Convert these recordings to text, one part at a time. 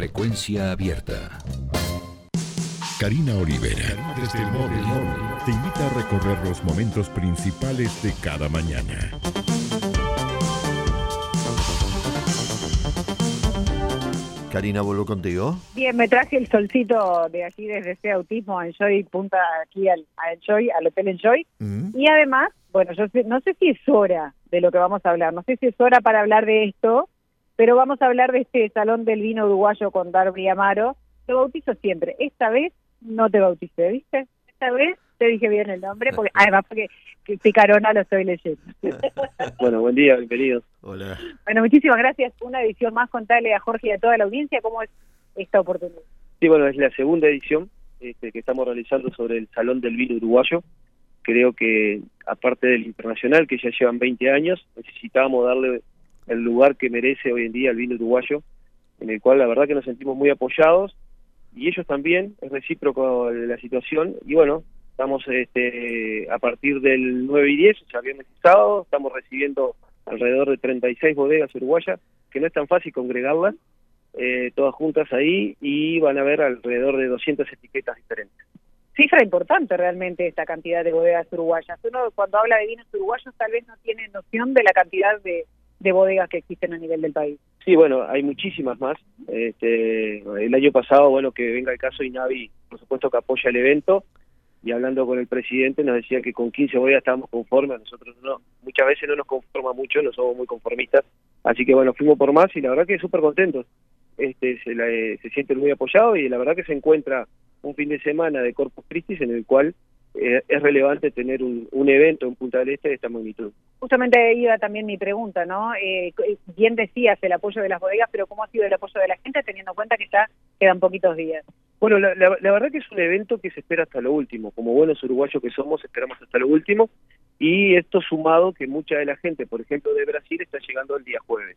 Frecuencia abierta. Karina Olivera, desde el móvil, te invita a recorrer los momentos principales de cada mañana. Karina, vuelvo contigo. Bien, me traje el solcito de aquí desde ese autismo a Enjoy, punta aquí al, a Enjoy, al Hotel Enjoy. Mm. Y además, bueno, yo sé- no sé si es hora de lo que vamos a hablar, no sé si es hora para hablar de esto, pero vamos a hablar de este Salón del Vino Uruguayo con Darby Amaro. Te bautizo siempre. Esta vez no te bauticé, ¿viste? Esta vez te dije bien el nombre, porque además porque que picarona lo estoy leyendo. Bueno, buen día, bienvenidos. Hola. bueno, muchísimas gracias. Una edición más, contarle a Jorge y a toda la audiencia cómo es esta oportunidad. Sí, bueno, es la segunda edición este, que estamos realizando sobre el Salón del Vino Uruguayo. Creo que, aparte del internacional, que ya llevan 20 años, necesitábamos darle el lugar que merece hoy en día el vino uruguayo, en el cual la verdad que nos sentimos muy apoyados y ellos también, es recíproco la situación. Y bueno, estamos este, a partir del 9 y 10, ya viernes y sábado, estamos recibiendo alrededor de 36 bodegas uruguayas, que no es tan fácil congregarlas, eh, todas juntas ahí y van a haber alrededor de 200 etiquetas diferentes. cifra importante realmente esta cantidad de bodegas uruguayas. Uno cuando habla de vinos uruguayos tal vez no tiene noción de la cantidad de, de bodegas que existen a nivel del país. Sí, bueno, hay muchísimas más. Este, el año pasado, bueno, que venga el caso Inavi, por supuesto que apoya el evento y hablando con el presidente nos decía que con 15 bodegas estábamos conformes, nosotros no, muchas veces no nos conforma mucho, no somos muy conformistas, así que bueno, fuimos por más y la verdad que súper contentos. Este, se, la- eh, se sienten muy apoyados y la verdad que se encuentra un fin de semana de Corpus Christi en el cual eh, es relevante tener un, un evento en Punta del Este de esta magnitud. Justamente iba también mi pregunta, ¿no? Eh, bien decías el apoyo de las bodegas, pero ¿cómo ha sido el apoyo de la gente teniendo en cuenta que ya quedan poquitos días? Bueno, la, la- la verdad que es un evento que se espera hasta lo último. Como buenos uruguayos que somos, esperamos hasta lo último. Y esto sumado que mucha de la gente, por ejemplo, de Brasil, está llegando el día jueves.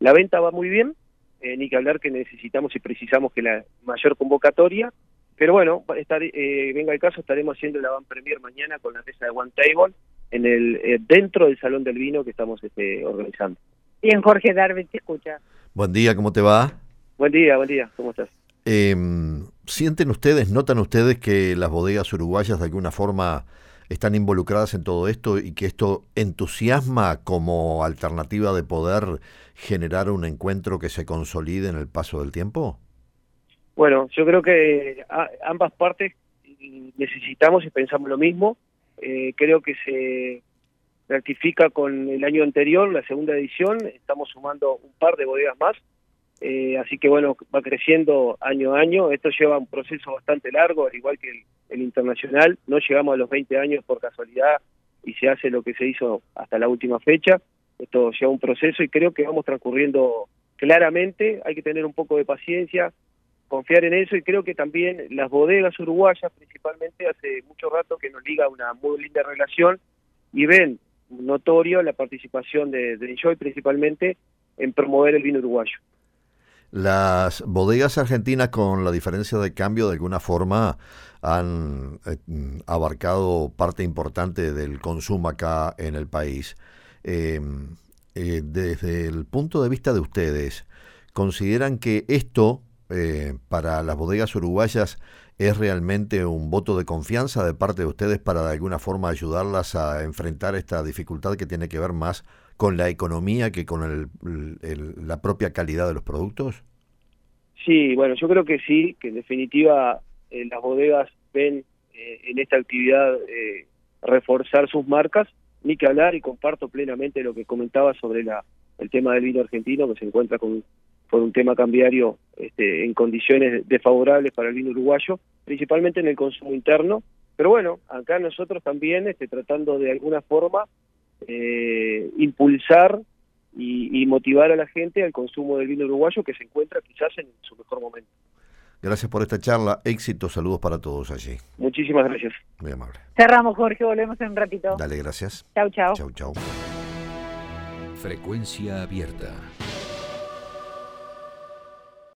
La venta va muy bien, eh, ni que hablar que necesitamos y precisamos que la mayor convocatoria. Pero bueno, estar, eh, venga el caso, estaremos haciendo la van premier mañana con la mesa de One Table en el, eh, dentro del Salón del Vino que estamos este, organizando. Bien, Jorge Darwin, te escucha. Buen día, ¿cómo te va? Buen día, buen día, ¿cómo estás? Eh, ¿Sienten ustedes, notan ustedes que las bodegas uruguayas de alguna forma están involucradas en todo esto y que esto entusiasma como alternativa de poder generar un encuentro que se consolide en el paso del tiempo? Bueno, yo creo que ambas partes necesitamos y pensamos lo mismo. Eh, creo que se rectifica con el año anterior, la segunda edición. Estamos sumando un par de bodegas más. Eh, así que bueno, va creciendo año a año. Esto lleva un proceso bastante largo, al igual que el, el internacional. No llegamos a los 20 años por casualidad y se hace lo que se hizo hasta la última fecha. Esto lleva un proceso y creo que vamos transcurriendo claramente. Hay que tener un poco de paciencia, confiar en eso y creo que también las bodegas uruguayas principalmente hace mucho rato que nos liga una muy linda relación y ven notorio la participación de, de Enjoy principalmente en promover el vino uruguayo. Las bodegas argentinas con la diferencia de cambio de alguna forma han eh, abarcado parte importante del consumo acá en el país. Eh, eh, desde el punto de vista de ustedes, ¿consideran que esto eh, para las bodegas uruguayas es realmente un voto de confianza de parte de ustedes para de alguna forma ayudarlas a enfrentar esta dificultad que tiene que ver más con la economía que con el- la propia calidad de los productos? Sí, bueno, yo creo que sí, que en definitiva eh, las bodegas ven eh, en esta actividad eh, reforzar sus marcas, ni que hablar y comparto plenamente lo que comentaba sobre la, el tema del vino argentino, que se encuentra con, con un tema cambiario este, en condiciones desfavorables para el vino uruguayo, principalmente en el consumo interno. Pero bueno, acá nosotros también este, tratando de alguna forma eh, impulsar y, y motivar a la gente al consumo del vino uruguayo que se encuentra quizás en su mejor momento. Gracias por esta charla. Éxito, saludos para todos allí. Muchísimas gracias. Muy amable. Cerramos, Jorge, volvemos en un ratito. Dale, gracias. Chau, chau. Chau, chau. Frecuencia abierta.